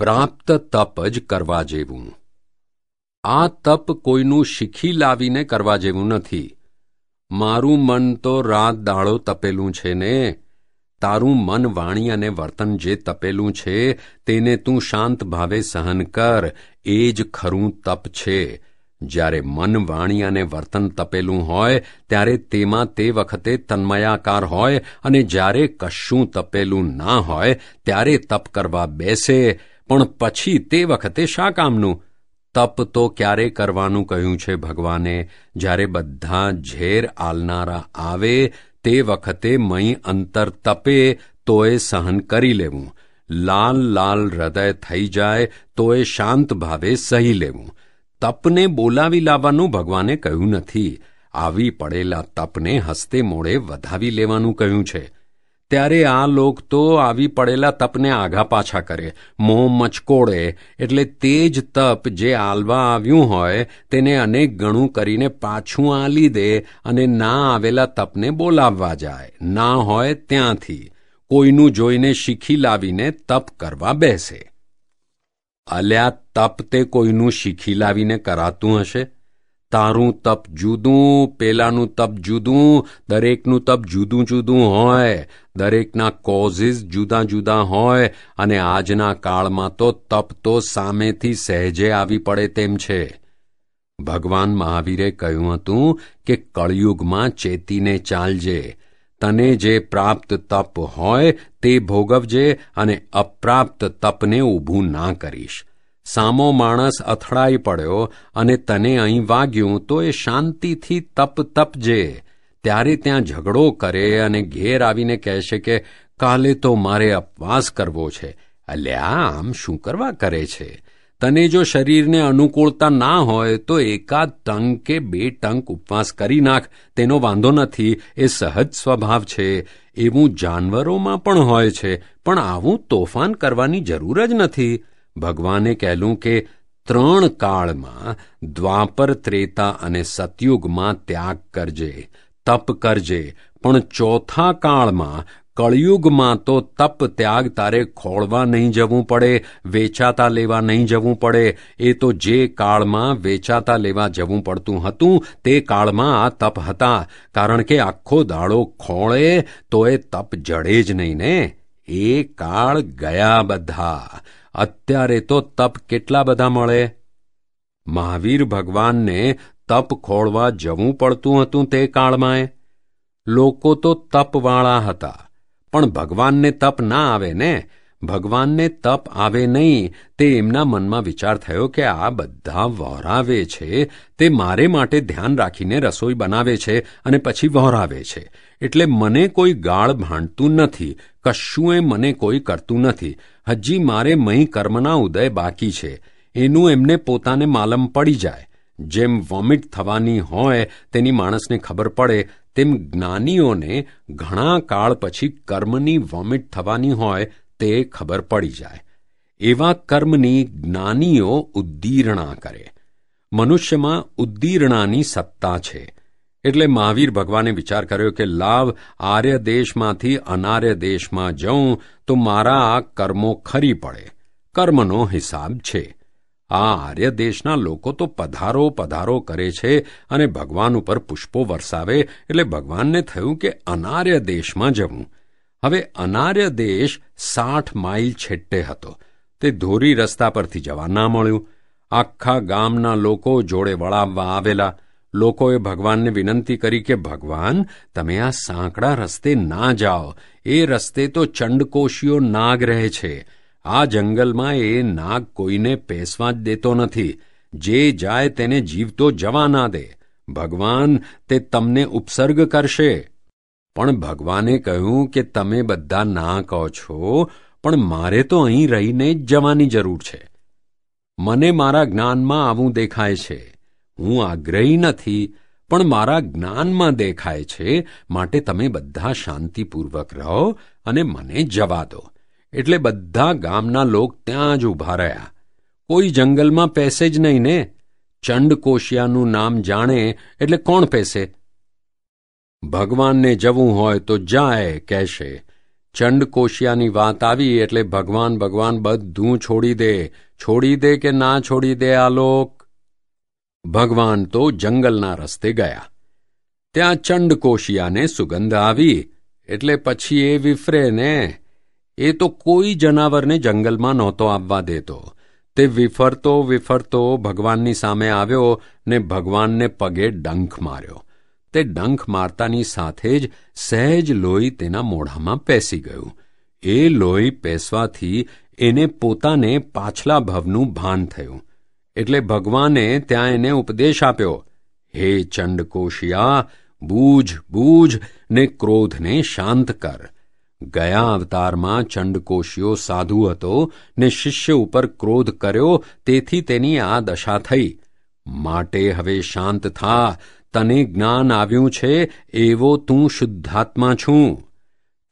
પ્રાપ્ત તપ જ કરવા જેવું. આ તપ કોઈનું શીખી લાવીને કરવા જેવું નથી. મારું મન તો રાત દાળો તપેલું છે ને. તારું મન વાણી અને વર્તન જે તપેલું છે, તેને તું શાંત ભાવે સહન કર. એ જ ખરું તપ છે. જ્યારે મન વાણી અને વર્તન તપેલું હોય, ત્યારે તેમાં તે વખતે તન્મયાકાર હોય અને જ્યારે કશું તપેલું ના હોય, ત્યારે તપ કરવા બેસે. પણ પછી તે વખતે શા કામનું? તપ તો ક્યારે કરવાનું કહ્યું છે ભગવાને? જ્યારે બધા ઝેર આલનારા આવે, તે વખતે મહી અંતર તપે, તોય સહન કરી લેવું. લાલ લાલ હૃદય થઈ જાય, તોય શાંત ભાવે સહી લેવું. તપને બોલાવી લાવવાનું ભગવાને કહ્યું નથી. આવી પડેલા તપને હસ્તે મોડે વધાવી લેવાનું કહ્યું છે. ત્યારે આ લોક તો આવી પડેલા તપને આઘા પાછા કરે. મોં મચકોડે, એટલે તે જ તપ જે આલવા આવ્યું હોય, તેને અનેક ગણું કરીને પાછું આલી દે અને ના આવેલા તપને બોલાવવા જાય. ના હોય ત્યાંથી. કોઈનું જોઈને શીખી લાવીને તપ કરવા બેસે. અલ્યા, તપ તે કોઈનું શીખી લાવીને કરાતું હશે? તારું તપ જુદું, પેલાનું તપ જુદું, દરેકનું તપ જુદું જુદું હોય. દરેકના કોઝિસ જુદા જુદા હોય અને આજના કાળમાં તો તપ તો સામેથી સહેજે આવી પડે તેમ છે. ભગવાન મહાવીરે કહ્યું હતું કે કળયુગમાં ચેતીને ચાલજે. તને જે પ્રાપ્ત તપ હોય તે ભોગવજે અને અપ્રાપ્ત તપને ઊભું ના કરીશ. સામો માણસ અથડાઈ પડ્યો અને તને અહીં વાગ્યું તો એ શાંતિથી તપ તપજે ત્યારે ત્યાં ઝઘડો કરે અને ઘેર આવીને કહેશે કે, કાલે તો મારે અપવાસ કરવો છે. અલ્યા આમ શું કરવા કરે છે? તને જો શરીરને અનુકૂળતા ના હોય તો એકાદ ટંક કે બે ટંક ઉપવાસ કરી નાખ. તેનો વાંધો નથી. એ સહજ સ્વભાવ છે. એવું જાનવરોમાં પણ હોય છે. પણ આવું તોફાન કરવાની જરૂર જ નથી. ભગવાને કહેલું કે ત્રણ કાળમાં દ્વાપર ત્રેતા અને સતયુગમાં ત્યાગ કરજે, તપ કરજે, પણ ચોથા કાળમાં કળયુગમાં તો તપ ત્યાગ તારે ખોળવા નહીં જવું પડે, વેચાતા લેવા નહીં જવું પડે. એ તો જે કાળમાં વેચાતા લેવા જવું પડતું હતું, તે કાળમાં આ તપ હતા. કારણ કે આખો દાડો ખોળે, તો એ તપ જડે જ નહીં ને. એ કાળ ગયા બધા. અત્યારે તો તપ કેટલા બધા મળે? મહાવીર ભગવાનને તપ ખોળવા જવું પડતું હતું તે કાળમાંય. લોકો તો તપવાળા હતા, પણ ભગવાનને તપ ના આવે ને? ભગવાનને તપ આવે નહીં, તે એમના મનમાં વિચાર થયો કે આ બધા વહોરાવે છે, તે મારે માટે ધ્યાન રાખીને રસોઈ બનાવે છે અને પછી વહોરાવે છે. એટલે મને કોઈ ગાળ ભાંડતું નથી કશું એ મને કોઈ કરતું નથી. હજી મારે મહી કર્મના ઉદય બાકી છે. એનું એમને પોતાને માલમ પડી જાય. જેમ વોમિટ થવાની હોય તેની માણસને ખબર પડે, તેમ જ્ઞાનીઓને ઘણા કાળ પછી કર્મની વોમિટ થવાની હોય તે ખબર પડી જાય. એવા કર્મની જ્ઞાનીઓ ઉદ્દીરણા કરે. મનુષ્યમાં ઉદ્દીરણાની સત્તા છે. એટલે મહાવીર ભગવાને વિચાર કર્યો કે, લાવ, આર્ય દેશમાંથી અનાર્ય દેશમાં જઉં, તો મારા આ કર્મો ખરી પડે. કર્મનો હિસાબ છે. આ આર્ય દેશના લોકો તો પધારો પધારો કરે છે અને ભગવાન ઉપર પુષ્પો વરસાવે, એટલે ભગવાનને થયું કે અનાર્ય દેશમાં જવું. હવે અનાર્ય દેશ સાઠ માઇલ છેટ્ટે હતો. તે ધોરી રસ્તા પરથી જવા ના મળ્યું. આખા ગામના લોકો જોડે વળાવવા આવેલા. લોકોએ ભગવાનને વિનંતી કરી કે, ભગવાન, તમે આ સાંકડા રસ્તે ના જાઓ. એ રસ્તે તો ચંડકોશીઓ નાગ રહે છે. આ જંગલમાં એ નાગ કોઈને પેસવા જ દેતો નથી. જે જાય તેને જીવતો જવા ના દે. ભગવાન, તે તમને ઉપસર્ગ કરશે. પણ ભગવાને કહ્યું કે, તમે બધા ના કહો છો, પણ મારે તો અહીં રહીને જ જવાની જરૂર છે. મને મારા જ્ઞાનમાં આવું દેખાય છે. હું આગ્રહી નથી, પણ મારા જ્ઞાનમાં દેખાય છે, માટે તમે બધા શાંતિપૂર્વક રહો અને મને જવા દો. એટલે બધા ગામના લોક ત્યાં જ ઊભા રહ્યા. કોઈ જંગલમાં પેસે જ નહીં ને? ચંડકોશિયાનું નામ જાણે, એટલે કોણ પેસે? ભગવાનને જવું હોય તો જાય, કહેશે. ચંડકોશિયાની વાત આવી એટલે ભગવાન ભગવાન બધું છોડી દે. છોડી દે કે ના છોડી દે આ લોક? ભગવાન તો જંગલના રસ્તે ગયા. ત્યાં ચંડકોશિયાને સુગંધ આવી, એટલે પછી એ વિફરે ને એ તો કોઈ જનાવરને જંગલમાં નહોતો આવવા દેતો. તે વિફરતો વિફરતો ભગવાનની સામે આવ્યો ને ભગવાનને પગે ડંખ માર્યો. તે ડંખ મારતાની સાથે જ સહેજ લોહી તેના મોઢામાં પેસી ગયું. એ લોહી પેસવાથી એને પોતાને પાછલા ભવનું ભાન થયું. એટલે ભગવાને ત્યાં એને ઉપદેશ આપ્યો, હે ચંડકોશિયા બૂજ બૂજ ને ક્રોધને શાંત કર. ગયા અવતારમાં ચંડકોશિયો સાધુ હતો ને શિષ્ય ઉપર ક્રોધ કર્યો, તેથી તેની આ દશા થઈ. માટે હવે શાંત થા, તને જ્ઞાન આવ્યું છે, એવો તું શુદ્ધાત્મા છું.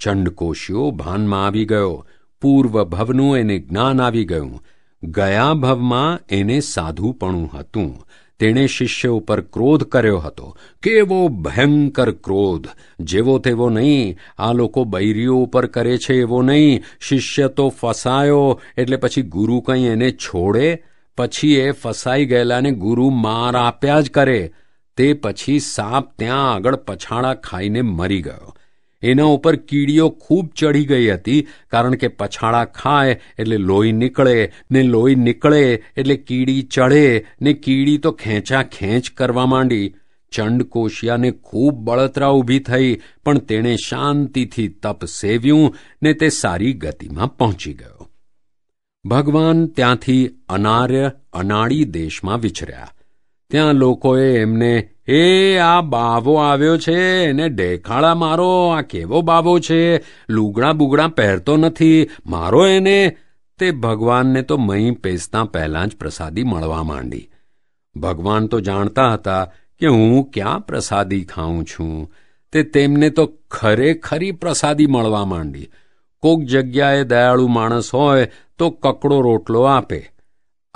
ચંડકોશિયો ભાનમાં આવી ગયો પૂર્વ ભવનું એને જ્ઞાન આવી ગયું. ગયા ભવમાં એને સાધુપણું હતું. તેણે શિષ્ય ઉપર ક્રોધ કર્યો હતો. કેવો ભયંકર ક્રોધ! જેવો તેવો નહીં. આ લોકો બૈરીઓ ઉપર કરે છે એવો નહીં. શિષ્ય તો ફસાયો, એટલે પછી ગુરુ કંઈ એને છોડે? પછી એ ફસાઈ ગયેલાને ગુરુ માર આપ્યા જ કરે. તે પછી સાપ ત્યાં આગળ પછાડા ખાઈને મરી ગયો. એના ઉપર કીડીઓ ખૂબ ચડી ગઈ હતી, કારણ કે પછાડા ખાય એટલે લોહી નીકળે, ને લોહી નીકળે એટલે કીડી ચડે ને કીડી તો ખેંચા ખેંચ કરવા માંડી. ચંડકોશિયાને ખૂબ બળતરા ઊભી થઈ, પણ તેણે શાંતિથી તપ સેવ્યું, ને તે સારી ગતિમાં પહોંચી ગયો. ભગવાન ત્યાંથી અનાર્ય, અનાળી દેશમાં વિચર્યા. ત્યાં લોકોએ એમને, એ, આ બાવો આવ્યો છે, એને ઢેખાળા મારો, આ કેવો બાવો છે? લુગડા બુગડા પહેરતો નથી, મારો એને? તે ભગવાનને તો મહી પેસતા પહેલાં જ પ્રસાદી મળવા માંડી. ભગવાન તો જાણતા હતા કે હું ક્યાં પ્રસાદી ખાઉં છું. તે તેમને તો ખરેખરી પ્રસાદી મળવા માંડી. કોક જગ્યાએ દયાળુ માણસ હોય તો કકડો રોટલો આપે.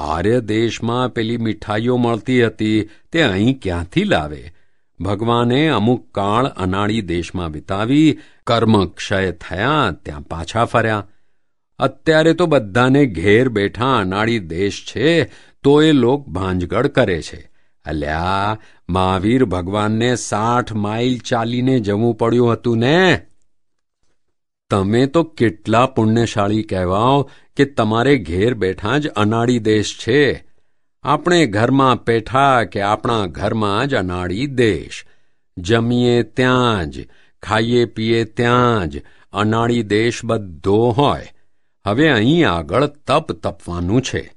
આર્ય દેશમાં પેલી મીઠાઈઓ મળતી હતી, તે અહીં ક્યાંથી લાવે? ભગવાને અમુક કાળ અનાળી દેશમાં વિતાવી, કર્મ ક્ષય થયા, ત્યાં પાછા ફર્યા. અત્યારે તો બધાને ઘેર બેઠા અનાળી દેશ છે, તો એ લોક ભાંજગડ કરે છે. અલ્યા, મહાવીર ભગવાનને સાઠ માઇલ ચાલીને જવું પડ્યું હતું ને? તમે તો કેટલા પુણ્યશાળી કહેવાઓ કે તમારે ઘેર બેઠા જ અનાળી દેશ છે. આપણે ઘરમાં પેઠા કે આપણા ઘરમાં જ અનાળી દેશ. જમીએ ત્યાં જ, ખાઈએ પીએ ત્યાં જ અનાળી દેશ બધો હોય. હવે અહીં આગળ તપ તપવાનું છે.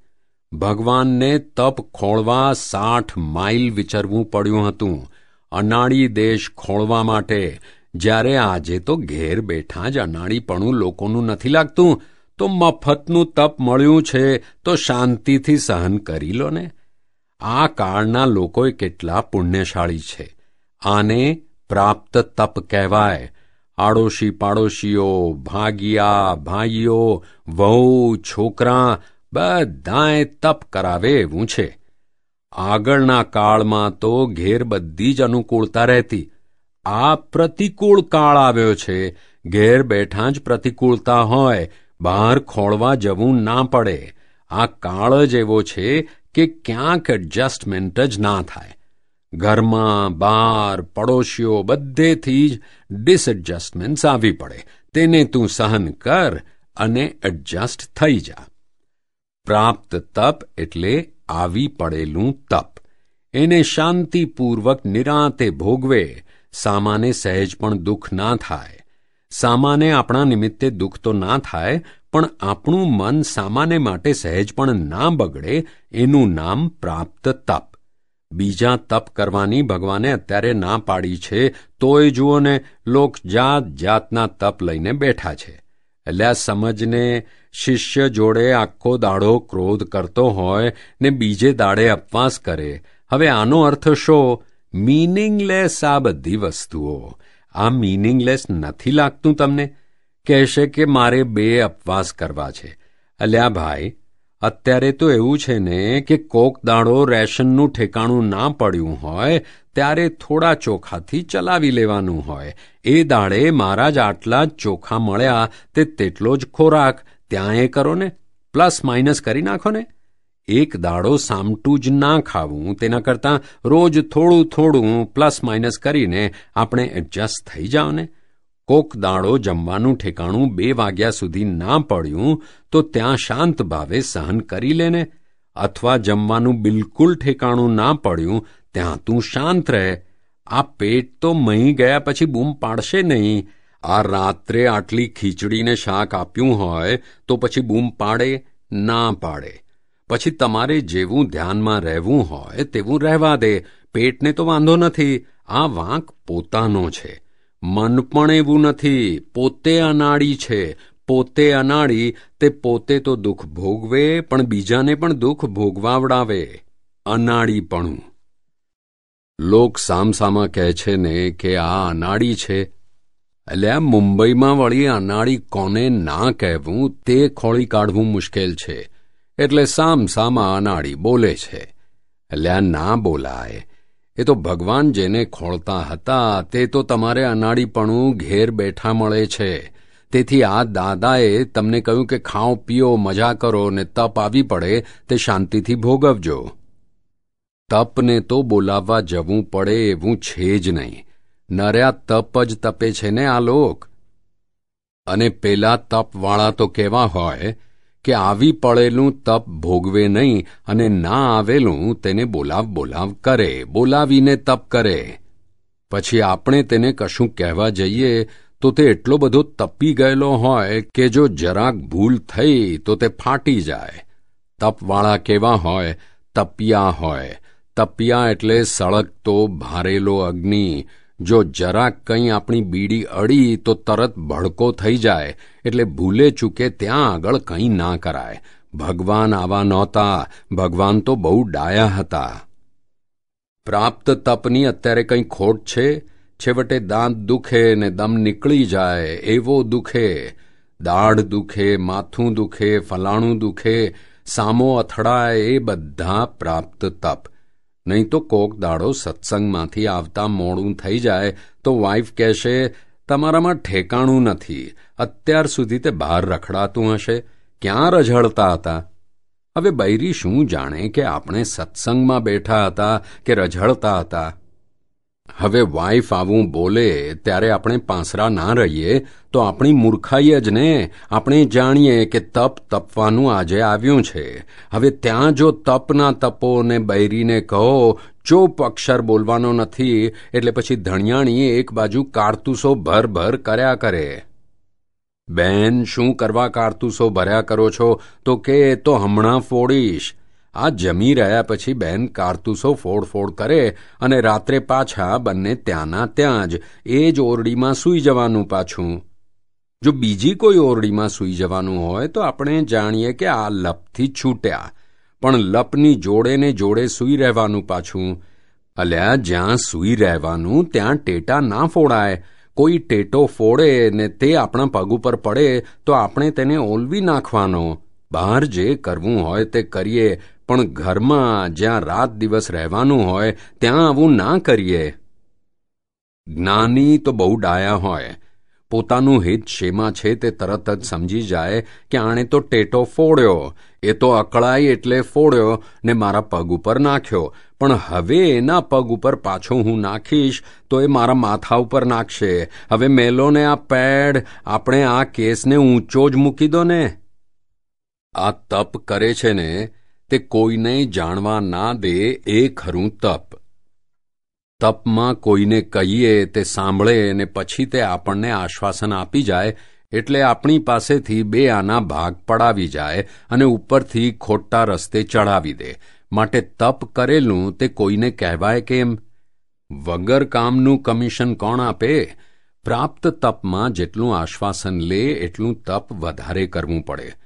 ભગવાનને તપ ખોળવા સાઠ માઇલ વિચરવું પડ્યું હતું. અનાળી દેશ ખોળવા માટે. જ્યારે આજે તો ઘેર બેઠા જ અનાળીપણું લોકોનું નથી લાગતું. તો મફતનું તપ મળ્યું છે, તો શાંતિથી સહન કરી લો ને. આ કાળના લોકોએ કેટલા પુણ્યશાળી છે. આને પ્રાપ્ત તપ કહેવાય. આડોશી પાડોશીઓ ભાગિયા, ભાઈઓ, વહુ, છોકરા, બધાએ તપ કરાવે એવું છે. આગળના કાળમાં તો ઘેર બધી જ અનુકૂળતા રહેતી. આ પ્રતિકૂળ કાળ આવ્યો છે. ઘેર બેઠા જ પ્રતિકૂળતા હોય. બહાર ખોળવા જવું ના પડે. આ કાળ જ એવો છે કે ક્યાંક એડજસ્ટમેન્ટ જ ના થાય. ઘરમાં બહાર પડોશીઓ બધેથી જ ડિસએડજસ્ટમેન્ટ્સ આવી પડે. તેને તું સહન કર અને એડજસ્ટ થઈ જા. પ્રાપ્ત તપ એટલે આવી પડેલું તપ. એને શાંતિપૂર્વક નિરાંતે ભોગવે. સામાને સહેજ પણ દુઃખ ના થાય. સામાને આપણા નિમિત્તે દુઃખ તો ના થાય, પણ આપણું મન સામાન્ય માટે સહેજ પણ ના બગડે, એનું નામ પ્રાપ્ત તપ. બીજા તપ કરવાની ભગવાને અત્યારે ના પાડી છે, તોય જુઓ ને, લોક જાત જાતના તપ લઈને બેઠા છે. એટલે આ સમજને શિષ્ય જોડે આખો દાડો ક્રોધ કરતો હોય ને બીજે દાડે અપવાસ કરે. હવે આનો અર્થ શો? મીનિંગલેસ આ બધી વસ્તુઓ. આ મીનિંગલેસ નથી લાગતું તમને? કહેશે કે મારે બે અપવાસ કરવા છે. અલ્યા ભાઈ, અત્યારે તો એવું છે ને કે કોક દાડો રેશનનું ઠેકાણું ના પડ્યું હોય, ત્યારે થોડા ચોખાથી ચલાવી લેવાનું હોય. એ દાડે મારા જ આટલા જ ચોખા મળ્યા, તે તેટલો જ ખોરાક. ત્યાં એ કરો ને. પ્લસ માઇનસ કરી નાખો ને. એક દાડો સામટું જ ના ખાવું, તેના કરતાં રોજ થોડું થોડું પ્લસ માઇનસ કરીને આપણે એડજસ્ટ થઈ જાઓ ને કોક દાડો જમવાનું ઠેકાણું બે વાગ્યા સુધી ના પડ્યું, તો ત્યાં શાંત ભાવે સહન કરી લેને. અથવા જમવાનું બિલકુલ ઠેકાણું ના પડ્યું, ત્યાં તું શાંત રહે. આ પેટ તો મહી ગયા પછી બૂમ પાડશે નહીં. આ રાત્રે આટલી ખીચડીને શાક આપ્યું હોય, તો પછી બૂમ પાડે, ના પાડે. પછી તમારે જેવું ધ્યાનમાં રહેવું હોય તેવું રહેવા દે. પેટને તો વાંધો નથી. આ વાંક પોતાનો છે. મન પણ એવું નથી. પોતે અનાળી છે. પોતે અનાળી તે પોતે તો દુઃખ ભોગવે, પણ બીજાને પણ દુઃખ ભોગવાવડાવે. અનાળીપણું લોક સામસામા કહે છે ને કે આ અનાળી છે. એટલે આ મુંબઈમાં વળી અનાળી કોને ના કહેવું તે ખોળી કાઢવું મુશ્કેલ છે. એટલે સામ સામા અનાળી બોલે છે. એટલે આ ના બોલાય. એ તો ભગવાન જેને ખોળતા હતા, તે તો તમારે અનાળીપણું ઘેર બેઠા મળે છે. તેથી આ દાદાએ તમને કહ્યું કે ખાઓ, પીઓ, મજા કરો ને તપ આવી પડે, તે શાંતિથી ભોગવજો. તપને તો બોલાવવા જવું પડે એવું છે જ નહીં. નર્યા તપ જ તપે છે ને આ લોક? અને પેલા તપવાળા તો કેવા હોય? કે આવી પડેલું તપ ભોગવે નહીં અને ના આવેલું તેને બોલાવ બોલાવ કરે, બોલાવીને તપ કરે. પછી આપણે તેને કશું કહેવા જઈએ તો તે એટલો બધો તપી ગયેલો હોય કે જો જરાક ભૂલ થઈ તો તે ફાટી જાય. તપવાળા કેવા હોય? તપિયા હોય. તપિયા એટલે સળગતો, ભારેલો અગ્નિ. જો જરાક કંઈ આપણી બીડી અડી તો તરત ભડકો થઈ જાય, એટલે ભૂલે ચૂકે ત્યાં આગળ કંઈ ના કરાય. ભગવાન આવા નહોતા, ભગવાન તો બહુ ડાયા હતા. પ્રાપ્ત તપની અત્યારે કંઈ ખોટ છે? છેવટે દાંત દુખે ને દમ નીકળી જાય, એવો દુખે. દાઢ દુખે, માથું દુખે, ફલાણું દુખે, સામો અથડાય, એ બધા પ્રાપ્ત તપ. નહીં તો કોક દાડો સત્સંગમાંથી આવતા મોડું થઈ જાય તો વાઈફ કહેશે, તમારામાં ઠેકાણું નથી. અત્યાર સુધી તે બહાર રખડાતું હશે. ક્યાં રઝળતા હતા? હવે બૈરી શું જાણે કે આપણે સત્સંગમાં બેઠા હતા કે રઝળતા હતા? હવે વાઈફ આવું બોલે ત્યારે આપણે પાંસરા ના રહીએ, તો આપણી મૂર્ખાઈ જ ને. આપણે જાણીએ કે તપ તપવાનું આજે આવ્યું છે. હવે ત્યાં જો તપના તપો ને બૈરીને કહો, ચોપ અક્ષર બોલવાનો નથી, એટલે પછી ધણિયાણી એક બાજુ કારતૂસો ભર ભર કર્યા કરે. બેન, શું કરવા કારતૂસો ભર્યા કરો છો? તો કે, તો હમણાં ફોડીશ. આ જમી રહ્યા પછી બેન કારતૂસો ફોડ કરે અને રાત્રે પાછા બંને ત્યાંના ત્યાં જ એ જ ઓરડીમાં સૂઈ જવાનું પાછું. જો બીજી કોઈ ઓરડીમાં સૂઈ જવાનું હોય તો આપણે જાણીએ કે આ લપથી છૂટ્યા, પણ લપની જોડે ને જોડે સૂઈ રહેવાનું પાછું. અલ્યા, જ્યાં સૂઈ રહેવાનું ત્યાં ટેટા ના ફોડાય. કોઈ ટેટો ફોડે ને તે આપણા પગ ઉપર પડે તો આપણે તેને ઓલવી નાખવાનો. બહાર જે કરવું હોય તે કરીએ, પણ ઘરમાં જ્યાં રાત દિવસ રહેવાનું હોય, ત્યાં આવું ના કરીએ. જ્ઞાની તો બહુ ડાયા હોય. પોતાનું હિત શેમાં છે તે તરત જ સમજી જાય કે આણે તો ટેટો ફોડ્યો, એ તો અકળાઈ એટલે ફોડ્યો ને મારા પગ ઉપર નાખ્યો. પણ હવે એના પગ ઉપર પાછો હું નાખીશ તો એ મારા માથા ઉપર નાખશે. હવે મેલોને આ પેડ, આપણે આ કેસને ઊંચો જ મૂકી દો ને. આ તપ કરે છે ને, તે કોઈને જાણવા ના દે, એ ખરું તપ. તપમાં કોઈને કહીએ, તે સાંભળે અને પછી તે આપણને આશ્વાસન આપી જાય, એટલે આપણી પાસેથી બે આના ભાગ પડાવી જાય અને ઉપરથી ખોટા રસ્તે ચડાવી દે. માટે તપ કરેલું તે કોઈને કહેવાય કેમ? વગર કામનું કમિશન કોણ આપે? પ્રાપ્ત તપમાં જેટલું આશ્વાસન લે, એટલું તપ વધારે કરવું પડે.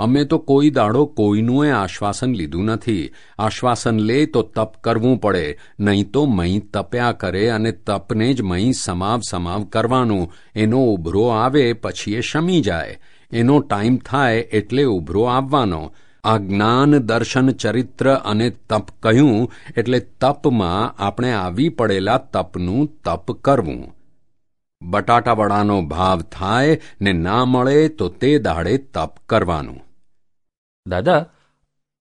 અમે તો કોઈ દાડો કોઈનું આશ્વાસન લીધું નથી. આશ્વાસન લે તો તપ કરવું પડે, નહીં તો મહી તપ્યા કરે અને તપને જ મહી સમાવ સમાવ કરવાનું. એનો ઉભરો આવે પછી એ શમી જાય. એનો ટાઈમ થાય એટલે ઉભરો આવવાનો. આ જ્ઞાન દર્શન ચરિત્ર અને તપ કહ્યું એટલે તપમાં આપણે આવી પડેલા તપનું તપ કરવું. બટાટા વડાનો ભાવ થાય ને ના મળે તો તે દાડે તપ કરવાનું. દાદા,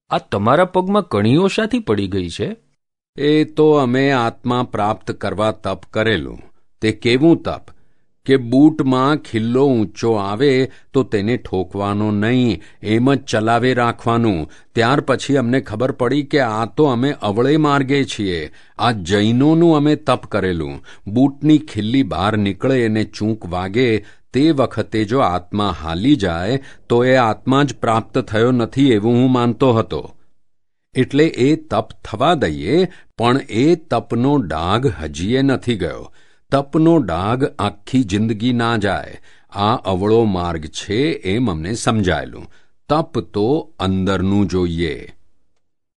આ તમારા પગમાં કણીઓ શાથી પડી ગઈ છે? એ તો અમે આત્મા પ્રાપ્ત કરવા તપ કરેલું. તે કેવું તપ? કે બૂટમાં ખિલ્લો ઊંચો આવે તો તેને ઠોકવાનો નહીં, એમ જ ચલાવે રાખવાનું. ત્યાર પછી અમને ખબર પડી કે આ તો અમે અવળે માર્ગે છીએ. આ જૈનોનું અમે તપ કરેલું. બૂટની ખિલ્લી બહાર નીકળે અને ચૂંક વાગે તે વખતે જો આત્મા હાલી જાય, તો એ આત્મા જ પ્રાપ્ત થયો નથી એવું હું માનતો હતો. એટલે એ તપ થવા દઈએ, પણ એ તપનો ડાઘ હજીએ નથી ગયો. તપનો ડાઘ આખી જિંદગી ના જાય. આ અવળો માર્ગ છે એમ અમને સમજાયેલું. તપ તો અંદરનું જોઈએ.